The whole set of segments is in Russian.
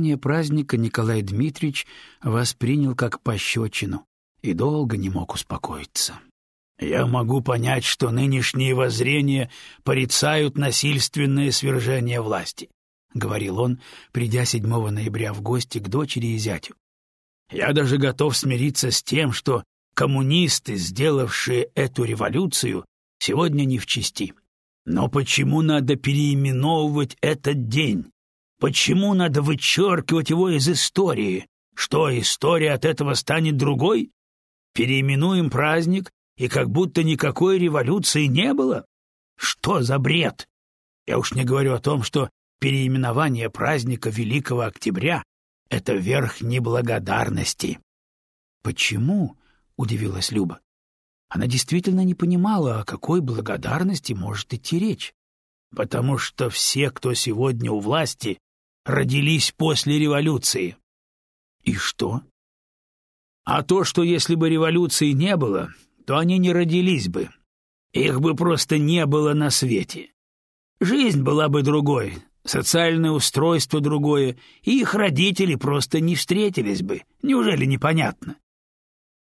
Переименование праздника Николай Дмитриевич воспринял как пощечину и долго не мог успокоиться. «Я могу понять, что нынешние воззрения порицают насильственное свержение власти», — говорил он, придя 7 ноября в гости к дочери и зятю. «Я даже готов смириться с тем, что коммунисты, сделавшие эту революцию, сегодня не в чести. Но почему надо переименовывать этот день? Почему надо вычеркивать его из истории? Что, история от этого станет другой? Переименуем праздник, и как будто никакой революции не было? Что за бред? Я уж не говорю о том, что переименование праздника Великого Октября — это верх неблагодарности. — Почему? — удивилась Люба. Она действительно не понимала, о какой благодарности может идти речь. Потому что все, кто сегодня у власти, родились после революции. И что? А то, что если бы революции не было, то они не родились бы. Их бы просто не было на свете. Жизнь была бы другой, социальное устройство другое, и их родители просто не встретились бы. Неужели непонятно?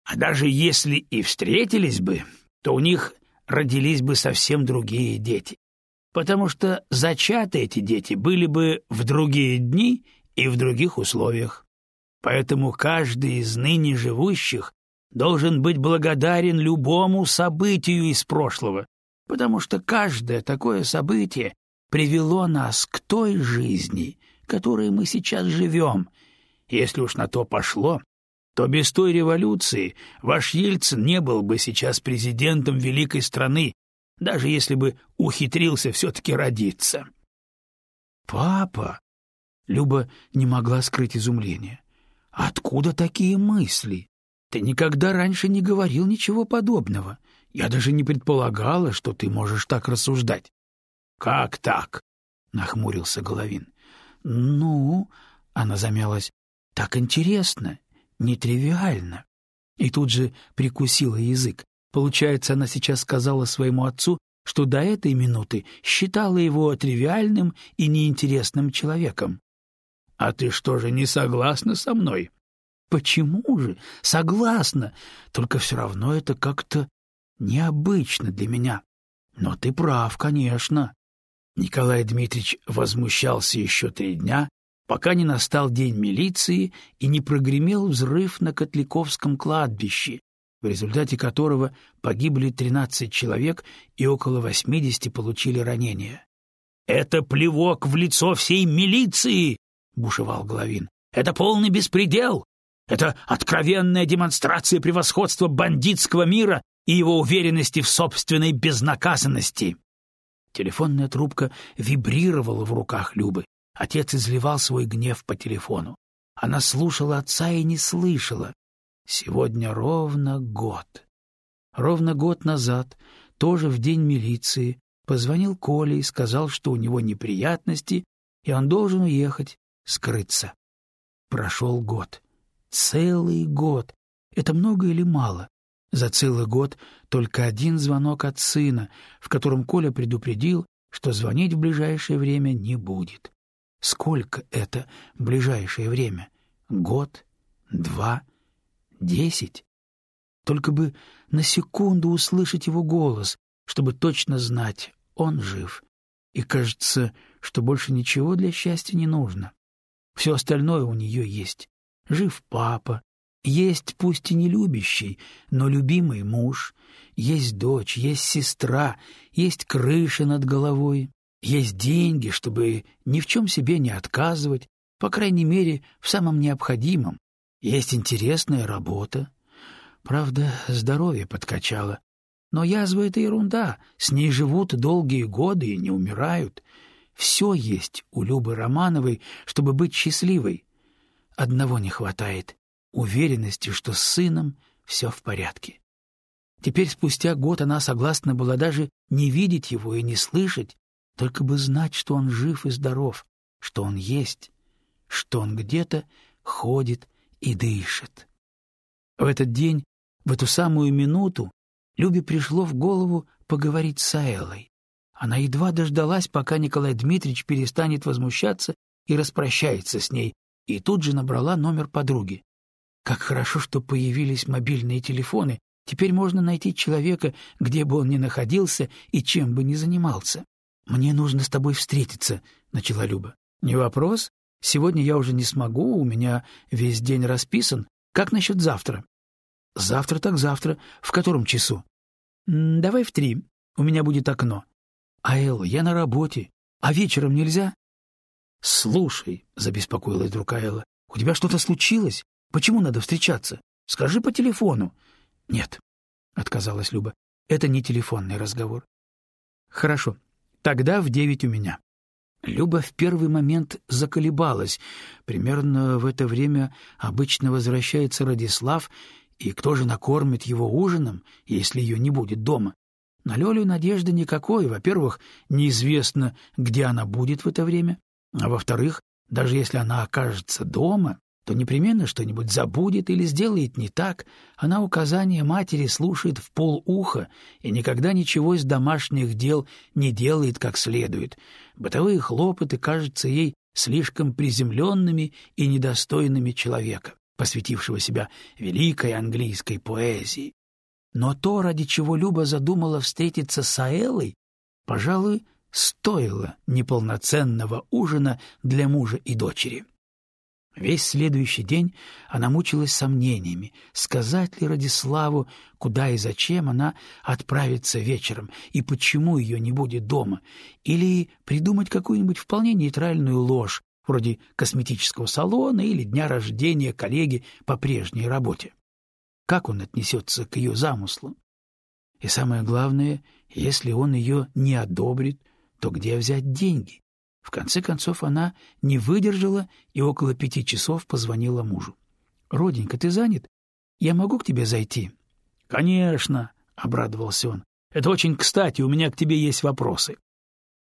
А даже если и встретились бы, то у них родились бы совсем другие дети. Потому что зачаты эти дети были бы в другие дни и в других условиях. Поэтому каждый из ныне живущих должен быть благодарен любому событию из прошлого, потому что каждое такое событие привело нас к той жизни, которой мы сейчас живем. Если уж на то пошло, то без той революции ваш Ельцин не был бы сейчас президентом великой страны, даже если бы ухитрился все-таки родиться. «Папа!» — Люба не могла скрыть изумление. «Откуда такие мысли?» Ты никогда раньше не говорил ничего подобного. Я даже не предполагала, что ты можешь так рассуждать. — Как так? — нахмурился Головин. — Ну, — она замялась, — так интересно, нетривиально. И тут же прикусила язык. Получается, она сейчас сказала своему отцу, что до этой минуты считала его тривиальным и неинтересным человеком. — А ты что же, не согласна со мной? Почему же? Согласна. Только все равно это как-то необычно для меня. Но ты прав, конечно. Николай Дмитриевич возмущался еще три дня, пока не настал день милиции и не прогремел взрыв на Котляковском кладбище, в результате которого погибли 13 человек и около 80 получили ранения. «Это плевок в лицо всей милиции!» — бушевал Головин. «Это полный беспредел! Это откровенная демонстрация превосходства бандитского мира и его уверенности в собственной безнаказанности. Телефонная трубка вибрировала в руках Любы. Отец изливал свой гнев по телефону. Она слушала отца и не слышала. Сегодня ровно год. Ровно год назад, тоже в день милиции, позвонил Коля и сказал, что у него неприятности, и он должен уехать, скрыться. Прошел год. Целый год. Это много или мало? За целый год только один звонок от сына, в котором Коля предупредил, что звонить в ближайшее время не будет. Сколько это ближайшее время? Год? Два? Десять? Только бы на секунду услышать его голос, чтобы точно знать, он жив. И кажется, что больше ничего для счастья не нужно. Все остальное у нее есть. Жив папа, есть пусть и не любящий, но любимый муж, есть дочь, есть сестра, есть крыша над головой, есть деньги, чтобы ни в чем себе не отказывать, по крайней мере, в самом необходимом. Есть интересная работа. Правда, здоровье подкачало. Но язва — это ерунда, с ней живут долгие годы и не умирают. Все есть у Любы Романовой, чтобы быть счастливой. Одного не хватает — уверенности, что с сыном все в порядке. Теперь, спустя год, она согласна была даже не видеть его и не слышать, только бы знать, что он жив и здоров, что он есть, что он где-то ходит и дышит. В этот день, в эту самую минуту, Любе пришло в голову поговорить с Аэлой. Она едва дождалась, пока Николай Дмитриевич перестанет возмущаться и распрощается с ней, и тут же набрала номер подруги. Как хорошо, что появились мобильные телефоны, теперь можно найти человека, где бы он ни находился и чем бы ни занимался. «Мне нужно с тобой встретиться», — начала Люба. «Не вопрос. Сегодня я уже не смогу, у меня весь день расписан. Как насчет завтра?» «Завтра так завтра. В котором часу?» «Давай в три. У меня будет окно». «А, Элла, я на работе. А вечером нельзя?» «Слушай», — забеспокоилась вдруг Элла, — «у тебя что-то случилось? Почему надо встречаться? Скажи по телефону». «Нет», — отказалась Люба, — «это не телефонный разговор». «Хорошо, тогда в девять у меня». Люба в первый момент заколебалась. Примерно в это время обычно возвращается Радислав, и кто же накормит его ужином, если ее не будет дома? На Лёлю надежды никакой. Во-первых, неизвестно, где она будет в это время. А во-вторых, даже если она окажется дома, то непременно что-нибудь забудет или сделает не так. Она указания матери слушает в полуха и никогда ничего из домашних дел не делает как следует. Бытовые хлопоты кажутся ей слишком приземленными и недостойными человека, посвятившего себя великой английской поэзии. Но то, ради чего Люба задумала встретиться с Аэлой, пожалуй, стоило неполноценного ужина для мужа и дочери. Весь следующий день она мучилась сомнениями, сказать ли Радиславу, куда и зачем она отправится вечером, и почему ее не будет дома, или придумать какую-нибудь вполне нейтральную ложь, вроде косметического салона или дня рождения коллеги по прежней работе. Как он отнесется к ее замыслу? И самое главное, если он ее не одобрит, то где взять деньги? В конце концов она не выдержала и около пяти часов позвонила мужу. — Роденька, ты занят? Я могу к тебе зайти? — Конечно, — обрадовался он. — Это очень кстати, у меня к тебе есть вопросы.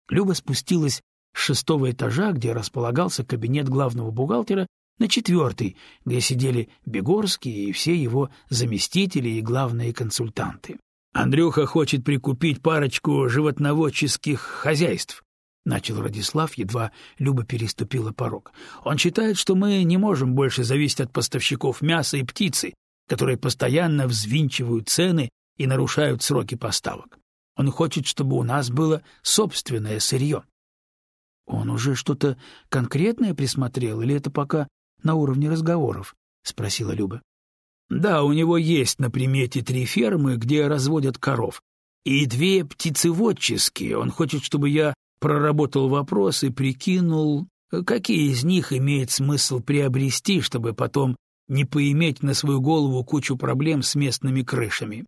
Люба спустилась с шестого этажа, где располагался кабинет главного бухгалтера, на четвертый, где сидели Бегорский и все его заместители и главные консультанты. Андрюха хочет прикупить парочку животноводческих хозяйств, — начал Радислав, едва Люба переступила порог. «Он считает, что мы не можем больше зависеть от поставщиков мяса и птицы, которые постоянно взвинчивают цены и нарушают сроки поставок. Он хочет, чтобы у нас было собственное сырье». «Он уже что-то конкретное присмотрел, или это пока на уровне разговоров?» — спросила Люба. «Да, у него есть на примете три фермы, где разводят коров, и две птицеводческие. Он хочет, чтобы я проработал вопрос и прикинул, какие из них имеет смысл приобрести, чтобы потом не поиметь на свою голову кучу проблем с местными крышами.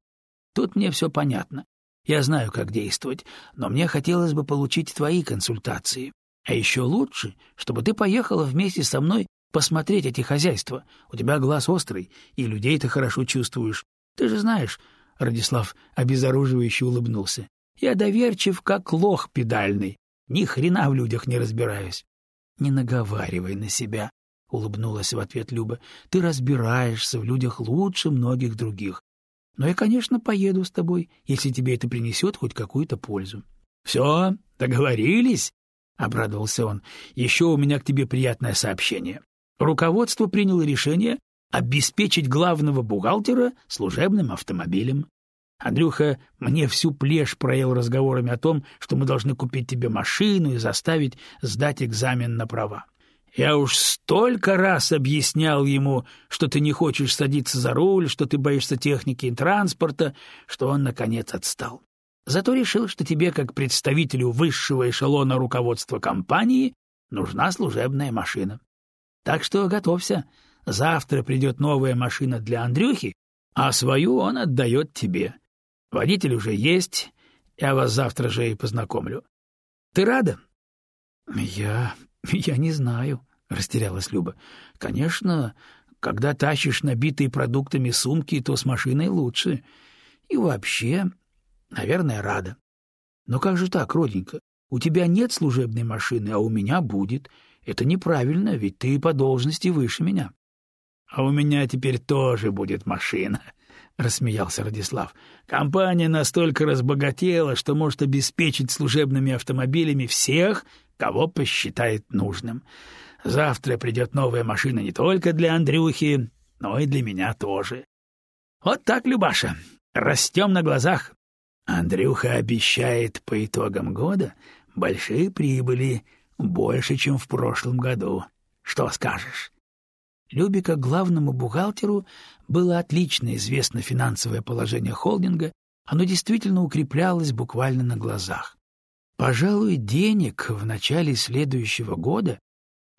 Тут мне все понятно. Я знаю, как действовать, но мне хотелось бы получить твои консультации. А еще лучше, чтобы ты поехала вместе со мной посмотреть эти хозяйства. У тебя глаз острый, и людей ты хорошо чувствуешь. Ты же знаешь, — Радислав обезоруживающе улыбнулся, — я доверчив, как лох педальный. Ни хрена в людях не разбираюсь. — Не наговаривай на себя, — улыбнулась в ответ Люба. — Ты разбираешься в людях лучше многих других. Но я, конечно, поеду с тобой, если тебе это принесет хоть какую-то пользу. — Все, договорились? — обрадовался он. — Еще у меня к тебе приятное сообщение. Руководство приняло решение обеспечить главного бухгалтера служебным автомобилем. Андрюха мне всю плешь проел разговорами о том, что мы должны купить тебе машину и заставить сдать экзамен на права. Я уж столько раз объяснял ему, что ты не хочешь садиться за руль, что ты боишься техники и транспорта, что он, наконец, отстал. Зато решил, что тебе, как представителю высшего эшелона руководства компании, нужна служебная машина. Так что готовься. Завтра придет новая машина для Андрюхи, а свою он отдает тебе. Водитель уже есть, я вас завтра же и познакомлю. Ты рада? — Я... я не знаю, — растерялась Люба. — Конечно, когда тащишь набитые продуктами сумки, то с машиной лучше. И вообще, наверное, рада. Но как же так, родненько? У тебя нет служебной машины, а у меня будет. Это неправильно, ведь ты по должности выше меня. — А у меня теперь тоже будет машина, — рассмеялся Радислав. — Компания настолько разбогатела, что может обеспечить служебными автомобилями всех, кого посчитает нужным. Завтра придет новая машина не только для Андрюхи, но и для меня тоже. Вот так, Любаша, растем на глазах. Андрюха обещает по итогам года большие прибыли, больше, чем в прошлом году. Что скажешь? Любе, как главному бухгалтеру, было отлично известно финансовое положение холдинга, оно действительно укреплялось буквально на глазах. Пожалуй, денег в начале следующего года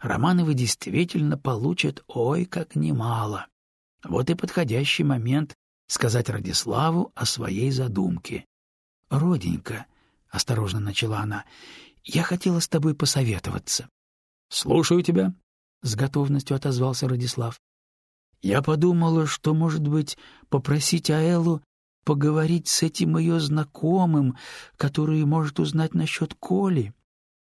Романовы действительно получат ой как немало. Вот и подходящий момент сказать Радиславу о своей задумке. — Роденька, — осторожно начала она, — я хотела с тобой посоветоваться. — Слушаю тебя, — с готовностью отозвался Радислав. — Я подумала, что, может быть, попросить Аэлу поговорить с этим ее знакомым, который может узнать насчет Коли.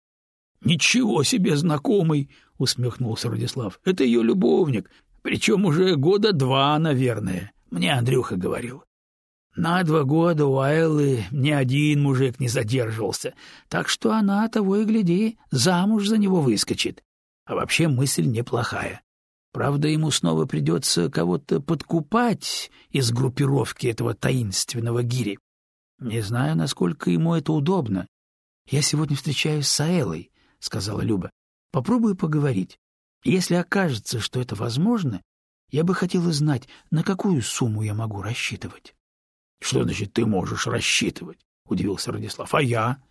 — Ничего себе знакомый! — усмехнулся Радислав. — Это ее любовник, причем уже года два, наверное. Мне Андрюха говорил. На два года у Айлы ни один мужик не задерживался, так что она, того и гляди, замуж за него выскочит. А вообще мысль неплохая. Правда, ему снова придется кого-то подкупать из группировки этого таинственного гири. Не знаю, насколько ему это удобно. Я сегодня встречаюсь с Аэлой, — сказала Люба. Попробую поговорить. Если окажется, что это возможно, я бы хотела знать, на какую сумму я могу рассчитывать. — Что значит ты можешь рассчитывать? — удивился Радислав. — А я?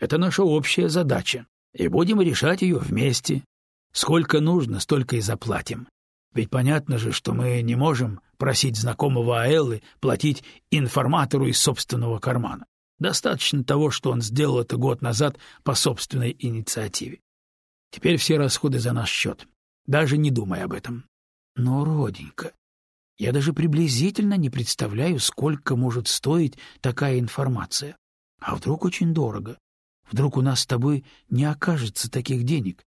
Это наша общая задача, и будем решать ее вместе. Сколько нужно, столько и заплатим. Ведь понятно же, что мы не можем просить знакомого Аэллы платить информатору из собственного кармана. Достаточно того, что он сделал это год назад по собственной инициативе. Теперь все расходы за наш счет. Даже не думай об этом. Но, роденька, я даже приблизительно не представляю, сколько может стоить такая информация. А вдруг очень дорого? Вдруг у нас с тобой не окажется таких денег?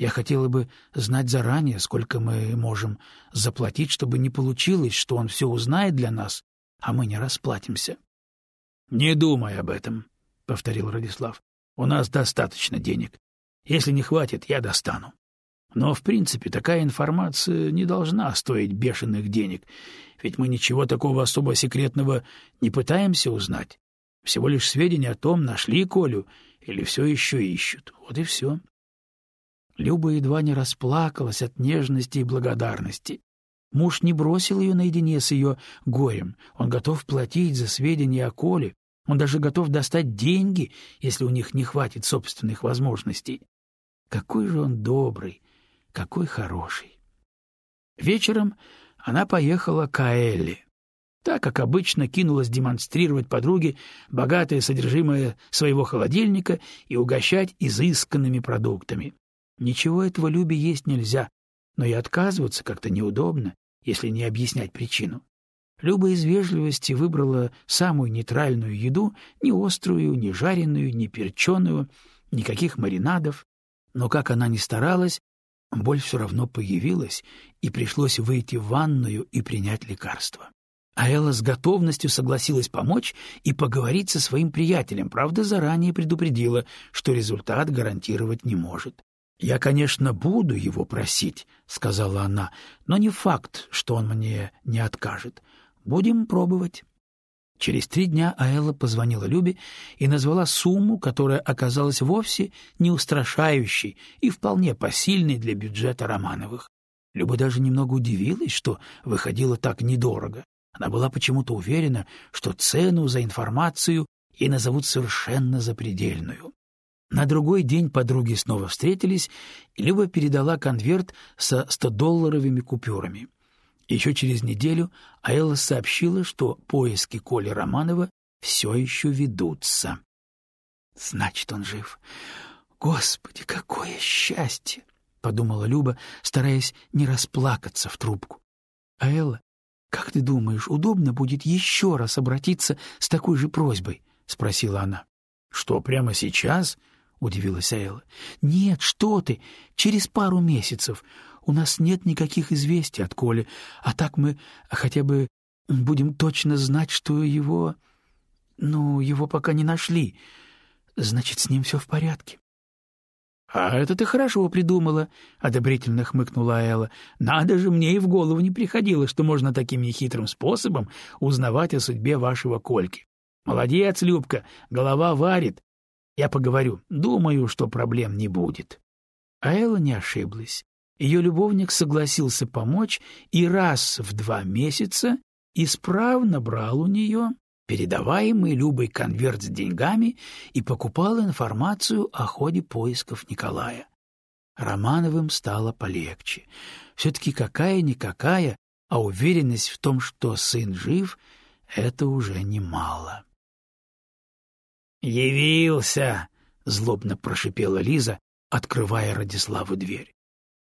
Я хотела бы знать заранее, сколько мы можем заплатить, чтобы не получилось, что он все узнает для нас, а мы не расплатимся. — Не думай об этом, — повторил Радислав. — У нас достаточно денег. Если не хватит, я достану. Но, в принципе, такая информация не должна стоить бешеных денег, ведь мы ничего такого особо секретного не пытаемся узнать. Всего лишь сведения о том, нашли Колю или все еще ищут. Вот и все. Люба едва не расплакалась от нежности и благодарности. Муж не бросил ее наедине с ее горем. Он готов платить за сведения о Коле. Он даже готов достать деньги, если у них не хватит собственных возможностей. Какой же он добрый, какой хороший. Вечером она поехала к Аэлле. Так, как обычно, кинулась демонстрировать подруге богатое содержимое своего холодильника и угощать изысканными продуктами. Ничего этого Любе есть нельзя, но и отказываться как-то неудобно, если не объяснять причину. Люба из вежливости выбрала самую нейтральную еду, ни острую, ни жареную, ни перченую, никаких маринадов. Но как она ни старалась, боль все равно появилась, и пришлось выйти в ванную и принять лекарство. А Элла с готовностью согласилась помочь и поговорить со своим приятелем, правда, заранее предупредила, что результат гарантировать не может. «Я, конечно, буду его просить», — сказала она, — «но не факт, что он мне не откажет. Будем пробовать». Через три дня Аэлла позвонила Любе и назвала сумму, которая оказалась вовсе не устрашающей и вполне посильной для бюджета Романовых. Люба даже немного удивилась, что выходило так недорого. Она была почему-то уверена, что цену за информацию ей назовут совершенно запредельную. На другой день подруги снова встретились, и Люба передала конверт со 100-долларовыми купюрами. Еще через неделю Аэла сообщила, что поиски Коли Романова все еще ведутся. «Значит, он жив. Господи, какое счастье!» — подумала Люба, стараясь не расплакаться в трубку. «Аэла, как ты думаешь, удобно будет еще раз обратиться с такой же просьбой?» — спросила она. «Что, прямо сейчас?» — удивилась Айла. — Нет, что ты! Через пару месяцев. У нас нет никаких известий от Коли, а так мы хотя бы будем точно знать, что его... Ну, его пока не нашли. Значит, с ним все в порядке. «А это ты хорошо придумала», — одобрительно хмыкнула Элла. «Надо же, мне и в голову не приходило, что можно таким нехитрым способом узнавать о судьбе вашего Кольки. Молодец, Любка, голова варит. Я поговорю, думаю, что проблем не будет». А Элла не ошиблась. Ее любовник согласился помочь и раз в два месяца исправно брал у нее передаваемый Любой конверт с деньгами и покупал информацию о ходе поисков Николая. Романовым стало полегче. Все-таки какая-никакая, а уверенность в том, что сын жив, это уже немало. «Явился!» — злобно прошипела Лиза, открывая Радиславу дверь.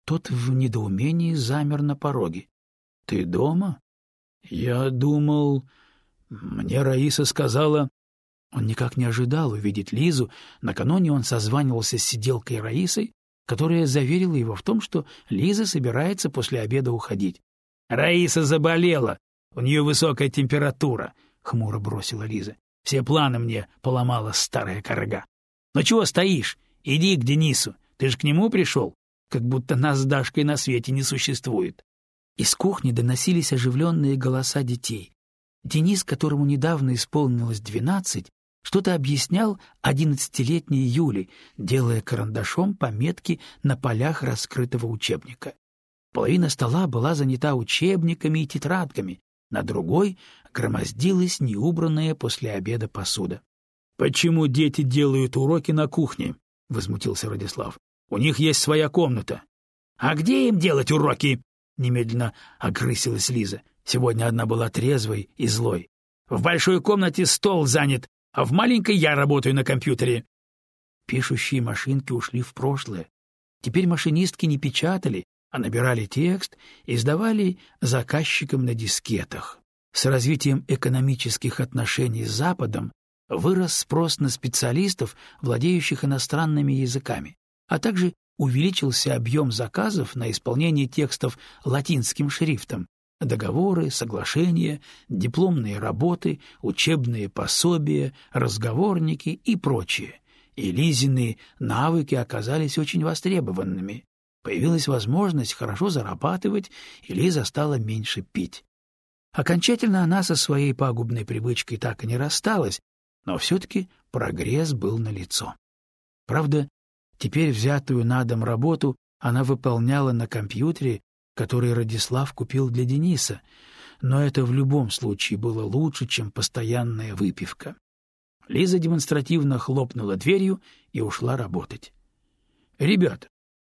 Тот в недоумении замер на пороге. — Ты дома? — Я думал... Мне Раиса сказала... Он никак не ожидал увидеть Лизу. Накануне он созванивался с сиделкой Раисой, которая заверила его в том, что Лиза собирается после обеда уходить. — Раиса заболела. У нее высокая температура, — хмуро бросила Лиза. — Все планы мне поломала старая корга. — Ну чего стоишь? Иди к Денису. Ты же к нему пришел? Как будто нас с Дашкой на свете не существует. Из кухни доносились оживленные голоса детей. Денис, которому недавно исполнилось двенадцать, что-то объяснял одиннадцатилетней Юле, делая карандашом пометки на полях раскрытого учебника. Половина стола была занята учебниками и тетрадками, на другой громоздилась неубранная после обеда посуда. — Почему дети делают уроки на кухне? — возмутился Радислав. — У них есть своя комната. — А где им делать уроки? — немедленно огрысилась Лиза. Сегодня одна была трезвой и злой. В большой комнате стол занят, а в маленькой я работаю на компьютере. Пишущие машинки ушли в прошлое. Теперь машинистки не печатали, а набирали текст и сдавали заказчикам на дискетах. С развитием экономических отношений с Западом вырос спрос на специалистов, владеющих иностранными языками, а также увеличился объем заказов на исполнение текстов латинским шрифтом, Договоры, соглашения, дипломные работы, учебные пособия, разговорники и прочее. И Лизины навыки оказались очень востребованными. Появилась возможность хорошо зарабатывать, и Лиза стала меньше пить. Окончательно она со своей пагубной привычкой так и не рассталась, но все-таки прогресс был налицо. Правда, теперь взятую на дом работу она выполняла на компьютере который Радислав купил для Дениса, но это в любом случае было лучше, чем постоянная выпивка. Лиза демонстративно хлопнула дверью и ушла работать. — Ребята,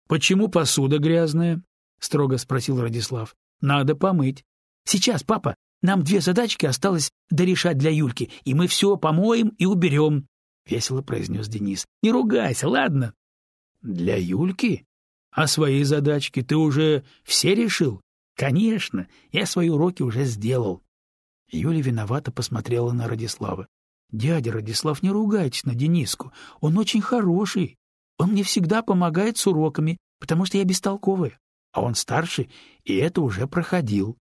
почему посуда грязная? — строго спросил Радислав. — Надо помыть. — Сейчас, папа, нам две задачки осталось дорешать для Юльки, и мы все помоем и уберем, — весело произнес Денис. — Не ругайся, ладно? — Для Юльки? А свои задачки ты уже все решил? Конечно, я свои уроки уже сделал. Юля виновато посмотрела на Радислава. Дядя Радислав, не ругайтесь на Дениску. Он очень хороший. Он мне всегда помогает с уроками, потому что я бестолковая. А он старше, и это уже проходил. —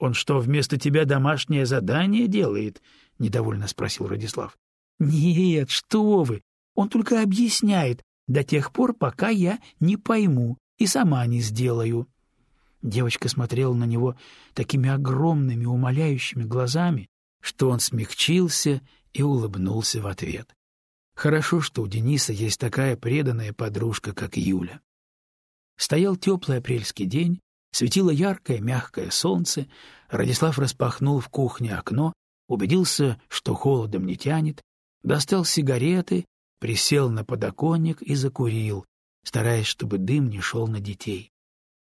Он что, вместо тебя домашнее задание делает? — недовольно спросил Радислав. — Нет, что вы! Он только объясняет, до тех пор, пока я не пойму и сама не сделаю. Девочка смотрела на него такими огромными умоляющими глазами, что он смягчился и улыбнулся в ответ. Хорошо, что у Дениса есть такая преданная подружка, как Юля. Стоял теплый апрельский день, светило яркое, мягкое солнце, Радислав распахнул в кухне окно, убедился, что холодом не тянет, достал сигареты присел на подоконник и закурил, стараясь, чтобы дым не шел на детей.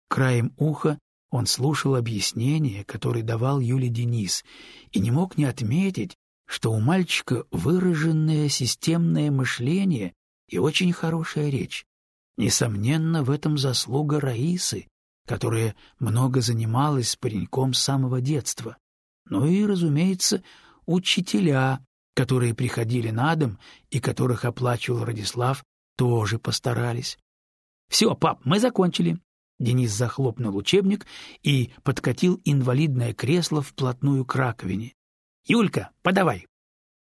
Краем уха он слушал объяснения, которые давал Юле Денис, и не мог не отметить, что у мальчика выраженное системное мышление и очень хорошая речь. Несомненно, в этом заслуга Раисы, которая много занималась с пареньком с самого детства. Ну и, разумеется, учителя, которые приходили на дом и которых оплачивал Радислав, тоже постарались. — Все, пап, мы закончили. Денис захлопнул учебник и подкатил инвалидное кресло вплотную к раковине. — Юлька, подавай.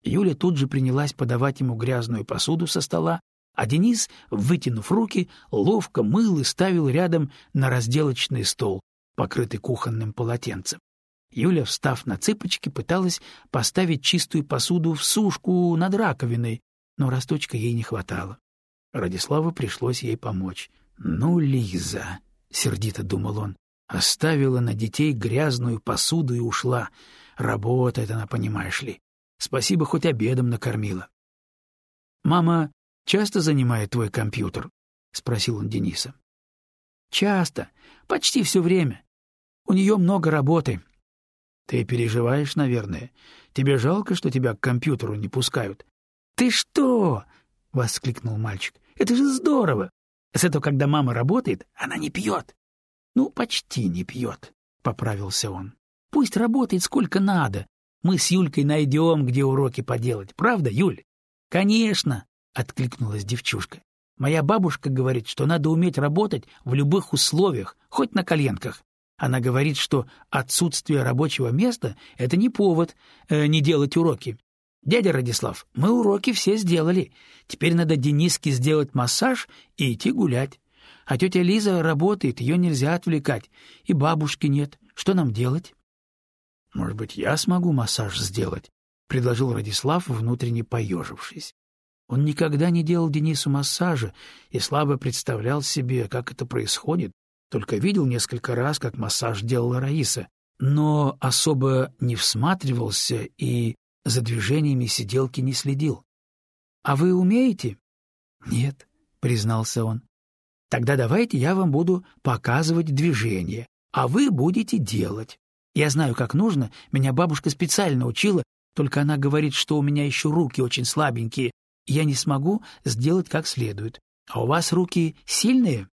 Юля тут же принялась подавать ему грязную посуду со стола, а Денис, вытянув руки, ловко мыл и ставил рядом на разделочный стол, покрытый кухонным полотенцем. Юля, встав на цыпочки, пыталась поставить чистую посуду в сушку над раковиной, но росточка ей не хватало. Радиславу пришлось ей помочь. «Ну, Лиза!» — сердито думал он. «Оставила на детей грязную посуду и ушла. Работает она, понимаешь ли. Спасибо, хоть обедом накормила». «Мама часто занимает твой компьютер?» — спросил он Дениса. «Часто. Почти все время. У нее много работы. Ты переживаешь, наверное. Тебе жалко, что тебя к компьютеру не пускают. Ты что? воскликнул мальчик. Это же здорово. Зато когда мама работает, она не пьет. Ну, почти не пьет, поправился он. Пусть работает сколько надо. Мы с Юлькой найдем, где уроки поделать. Правда, Юль? Конечно, откликнулась девчушка. Моя бабушка говорит, что надо уметь работать в любых условиях, хоть на коленках. Она говорит, что отсутствие рабочего места — это не повод э, не делать уроки. «Дядя Радислав, мы уроки все сделали. Теперь надо Дениске сделать массаж и идти гулять. А тетя Лиза работает, ее нельзя отвлекать. И бабушки нет. Что нам делать?» «Может быть, я смогу массаж сделать?» — предложил Радислав, внутренне поежившись. Он никогда не делал Денису массажа и слабо представлял себе, как это происходит, только видел несколько раз, как массаж делала Раиса, но особо не всматривался и за движениями сиделки не следил. — А вы умеете? — Нет, — признался он. — Тогда давайте я вам буду показывать движение, а вы будете делать. Я знаю, как нужно, меня бабушка специально учила, только она говорит, что у меня еще руки очень слабенькие, я не смогу сделать как следует. А у вас руки сильные?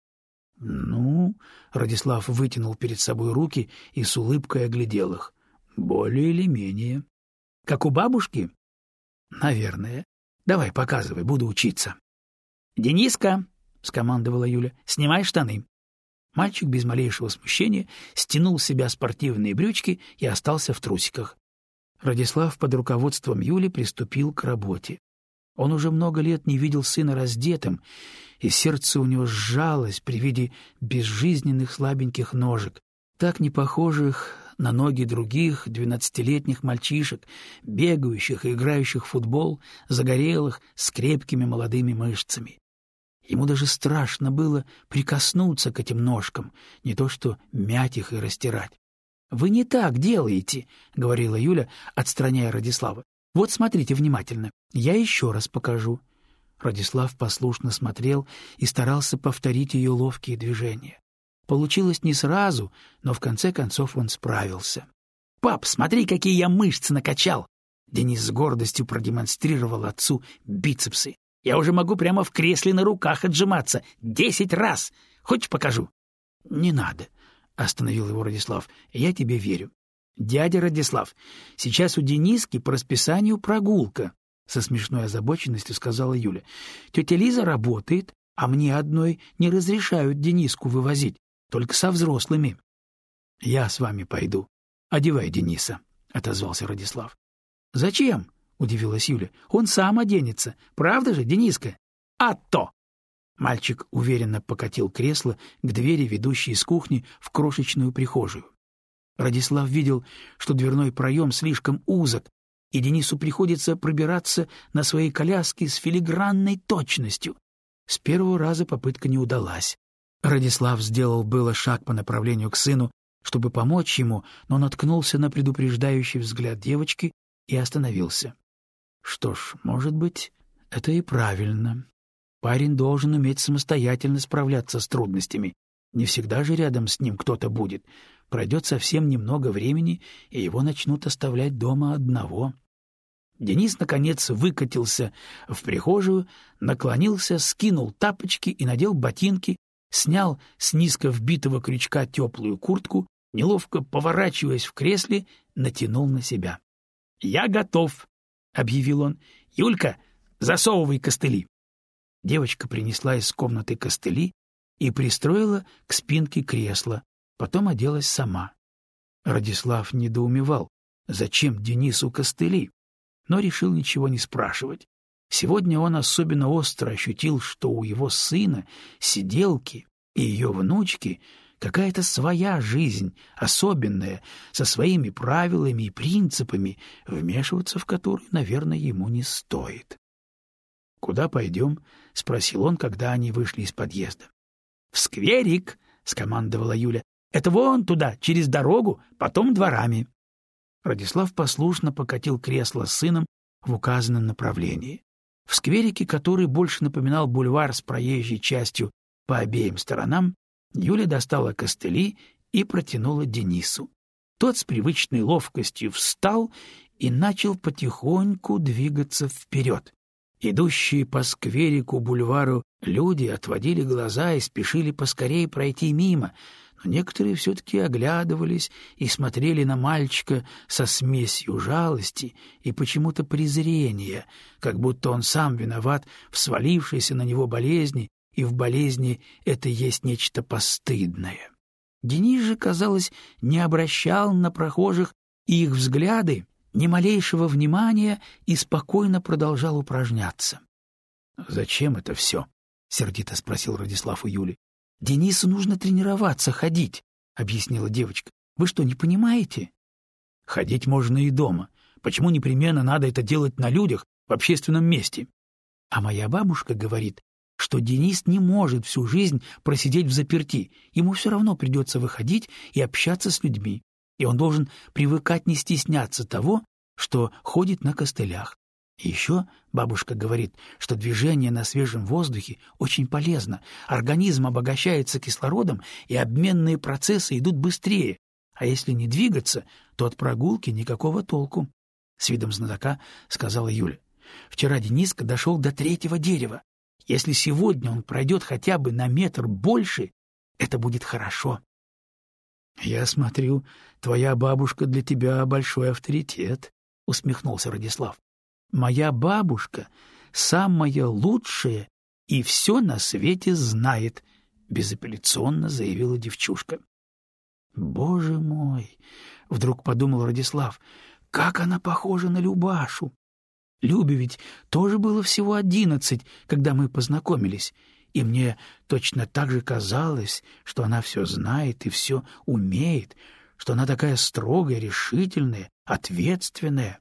— Ну, — Радислав вытянул перед собой руки и с улыбкой оглядел их. — Более или менее. — Как у бабушки? — Наверное. Давай, показывай, буду учиться. — Дениска, — скомандовала Юля, — снимай штаны. Мальчик без малейшего смущения стянул с себя спортивные брючки и остался в трусиках. Радислав под руководством Юли приступил к работе. Он уже много лет не видел сына раздетым, и сердце у него сжалось при виде безжизненных слабеньких ножек, так не похожих на ноги других двенадцатилетних мальчишек, бегающих и играющих в футбол, загорелых, с крепкими молодыми мышцами. Ему даже страшно было прикоснуться к этим ножкам, не то что мять их и растирать. — Вы не так делаете, — говорила Юля, отстраняя Радислава. Вот смотрите внимательно. Я еще раз покажу. Радислав послушно смотрел и старался повторить ее ловкие движения. Получилось не сразу, но в конце концов он справился. «Пап, смотри, какие я мышцы накачал!» Денис с гордостью продемонстрировал отцу бицепсы. «Я уже могу прямо в кресле на руках отжиматься. Десять раз! Хочешь, покажу?» «Не надо», — остановил его Радислав. «Я тебе верю. «Дядя Радислав, сейчас у Дениски по расписанию прогулка», — со смешной озабоченностью сказала Юля. «Тетя Лиза работает, а мне одной не разрешают Дениску вывозить, только со взрослыми». «Я с вами пойду. Одевай Дениса», — отозвался Радислав. «Зачем?» — удивилась Юля. «Он сам оденется. Правда же, Дениска?» «А то!» Мальчик уверенно покатил кресло к двери, ведущей из кухни в крошечную прихожую. Радислав видел, что дверной проем слишком узок, и Денису приходится пробираться на своей коляске с филигранной точностью. С первого раза попытка не удалась. Радислав сделал было шаг по направлению к сыну, чтобы помочь ему, но наткнулся на предупреждающий взгляд девочки и остановился. Что ж, может быть, это и правильно. Парень должен уметь самостоятельно справляться с трудностями. Не всегда же рядом с ним кто-то будет, Пройдет совсем немного времени, и его начнут оставлять дома одного. Денис, наконец, выкатился в прихожую, наклонился, скинул тапочки и надел ботинки, снял с низко вбитого крючка теплую куртку, неловко поворачиваясь в кресле, натянул на себя. — Я готов, — объявил он. — Юлька, засовывай костыли. Девочка принесла из комнаты костыли и пристроила к спинке кресла, потом оделась сама. Радислав недоумевал, зачем Денису костыли, но решил ничего не спрашивать. Сегодня он особенно остро ощутил, что у его сына, сиделки и ее внучки какая-то своя жизнь, особенная, со своими правилами и принципами, вмешиваться в которые, наверное, ему не стоит. «Куда пойдем?» — спросил он, когда они вышли из подъезда. «В скверик!» — скомандовала Юля. «Это вон туда, через дорогу, потом дворами». Радислав послушно покатил кресло с сыном в указанном направлении. В скверике, который больше напоминал бульвар с проезжей частью по обеим сторонам, Юля достала костыли и протянула Денису. Тот с привычной ловкостью встал и начал потихоньку двигаться вперед. Идущие по скверику бульвару люди отводили глаза и спешили поскорее пройти мимо, но некоторые все-таки оглядывались и смотрели на мальчика со смесью жалости и почему-то презрения, как будто он сам виноват в свалившейся на него болезни, и в болезни это есть нечто постыдное. Денис же, казалось, не обращал на прохожих и их взгляды ни малейшего внимания и спокойно продолжал упражняться. — Зачем это все? — сердито спросил Радислав у Юли. — Денису нужно тренироваться, ходить, — объяснила девочка. — Вы что, не понимаете? — Ходить можно и дома. Почему непременно надо это делать на людях, в общественном месте? А моя бабушка говорит, что Денис не может всю жизнь просидеть в заперти, ему все равно придется выходить и общаться с людьми и он должен привыкать не стесняться того, что ходит на костылях. И еще бабушка говорит, что движение на свежем воздухе очень полезно, организм обогащается кислородом, и обменные процессы идут быстрее, а если не двигаться, то от прогулки никакого толку. С видом знатока сказала Юля. Вчера Дениска дошел до третьего дерева. Если сегодня он пройдет хотя бы на метр больше, это будет хорошо. — Я смотрю, твоя бабушка для тебя большой авторитет, — усмехнулся Радислав. — Моя бабушка самая лучшая и все на свете знает, — безапелляционно заявила девчушка. — Боже мой! — вдруг подумал Радислав. — Как она похожа на Любашу! Любе ведь тоже было всего одиннадцать, когда мы познакомились, и мне точно так же казалось, что она все знает и все умеет, что она такая строгая, решительная, ответственная.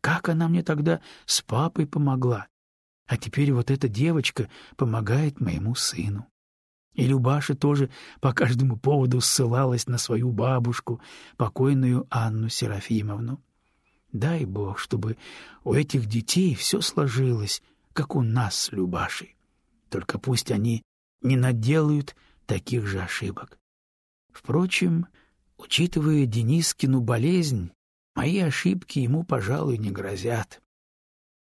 Как она мне тогда с папой помогла? А теперь вот эта девочка помогает моему сыну. И Любаша тоже по каждому поводу ссылалась на свою бабушку, покойную Анну Серафимовну. Дай Бог, чтобы у этих детей все сложилось, как у нас с Любашей. Только пусть они не наделают таких же ошибок. Впрочем, учитывая Денискину болезнь, мои ошибки ему, пожалуй, не грозят.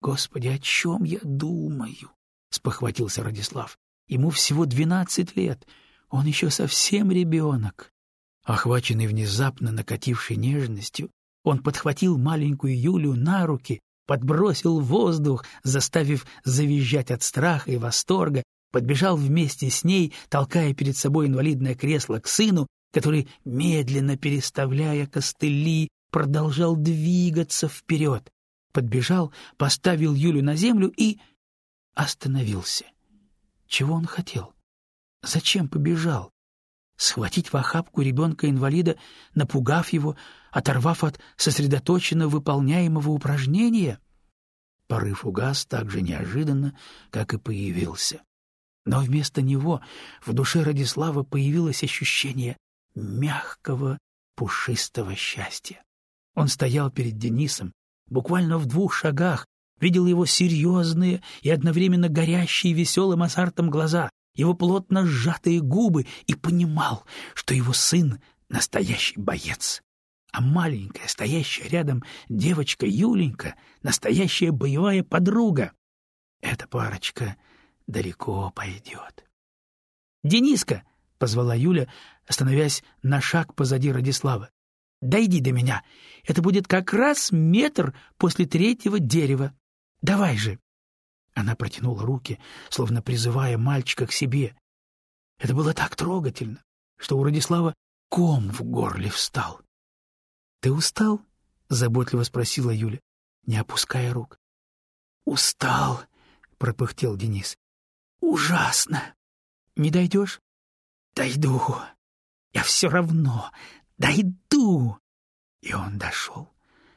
Господи, о чем я думаю? спохватился Радислав. Ему всего двенадцать лет, он еще совсем ребенок. Охваченный внезапно накатившей нежностью, он подхватил маленькую Юлю на руки подбросил в воздух, заставив завизжать от страха и восторга, подбежал вместе с ней, толкая перед собой инвалидное кресло к сыну, который, медленно переставляя костыли, продолжал двигаться вперед. Подбежал, поставил Юлю на землю и остановился. Чего он хотел? Зачем побежал? Схватить в охапку ребенка-инвалида, напугав его, оторвав от сосредоточенно выполняемого упражнения? Порыв угас так же неожиданно, как и появился. Но вместо него в душе Радислава появилось ощущение мягкого, пушистого счастья. Он стоял перед Денисом, буквально в двух шагах, видел его серьезные и одновременно горящие веселым азартом глаза, его плотно сжатые губы и понимал, что его сын — настоящий боец а маленькая, стоящая рядом девочка Юленька — настоящая боевая подруга. Эта парочка далеко пойдет. «Дениска!» — позвала Юля, становясь на шаг позади Радислава. «Дойди до меня. Это будет как раз метр после третьего дерева. Давай же!» Она протянула руки, словно призывая мальчика к себе. Это было так трогательно, что у Радислава ком в горле встал. — Ты устал? — заботливо спросила Юля, не опуская рук. Устал, пропыхтел Денис. Ужасно. Не дойдешь? Дойду. Я все равно дойду. И он дошел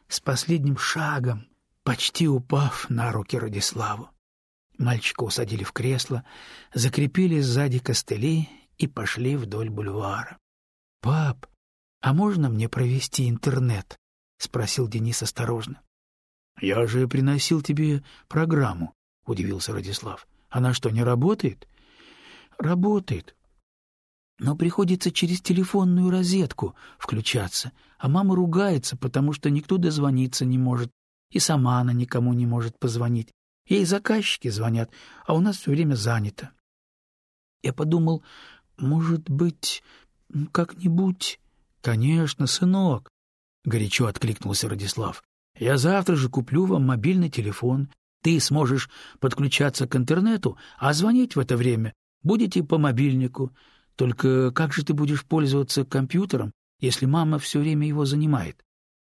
с последним шагом, почти упав на руки Радиславу. Мальчика усадили в кресло, закрепили сзади костыли и пошли вдоль бульвара. — Пап, а можно мне провести интернет? — спросил Денис осторожно. — Я же приносил тебе программу, — удивился Радислав. — Она что, не работает? — Работает. Но приходится через телефонную розетку включаться, а мама ругается, потому что никто дозвониться не может, и сама она никому не может позвонить. Ей заказчики звонят, а у нас все время занято. Я подумал, может быть, как-нибудь... — Конечно, сынок, — горячо откликнулся Радислав. — Я завтра же куплю вам мобильный телефон. Ты сможешь подключаться к интернету, а звонить в это время будете по мобильнику. Только как же ты будешь пользоваться компьютером, если мама все время его занимает?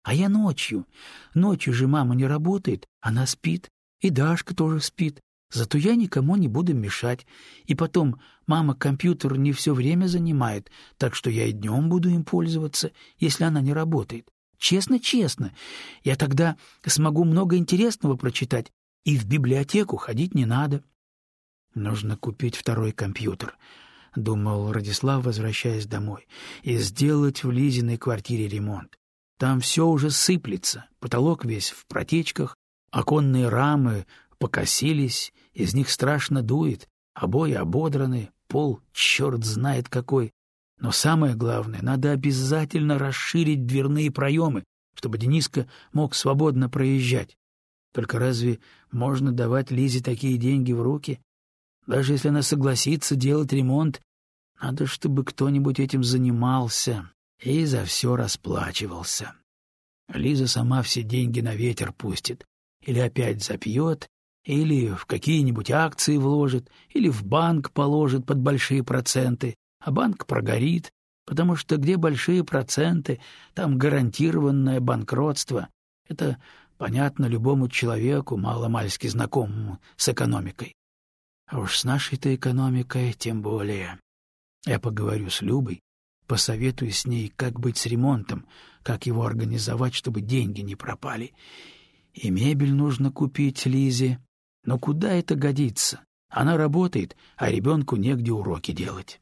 А я ночью. Ночью же мама не работает, она спит, и Дашка тоже спит. Зато я никому не буду мешать. И потом, мама компьютер не все время занимает, так что я и днем буду им пользоваться, если она не работает. Честно-честно. Я тогда смогу много интересного прочитать, и в библиотеку ходить не надо. Нужно купить второй компьютер, — думал Радислав, возвращаясь домой, — и сделать в Лизиной квартире ремонт. Там все уже сыплется, потолок весь в протечках, оконные рамы покосились, из них страшно дует, обои ободраны, пол черт знает какой. Но самое главное, надо обязательно расширить дверные проемы, чтобы Дениска мог свободно проезжать. Только разве можно давать Лизе такие деньги в руки? Даже если она согласится делать ремонт, надо, чтобы кто-нибудь этим занимался и за все расплачивался. Лиза сама все деньги на ветер пустит, или опять запьет, или в какие-нибудь акции вложит, или в банк положит под большие проценты, а банк прогорит, потому что где большие проценты, там гарантированное банкротство. Это понятно любому человеку, маломальски знакомому с экономикой. А уж с нашей-то экономикой тем более. Я поговорю с Любой, посоветую с ней, как быть с ремонтом, как его организовать, чтобы деньги не пропали. И мебель нужно купить Лизе, но куда это годится? Она работает, а ребенку негде уроки делать.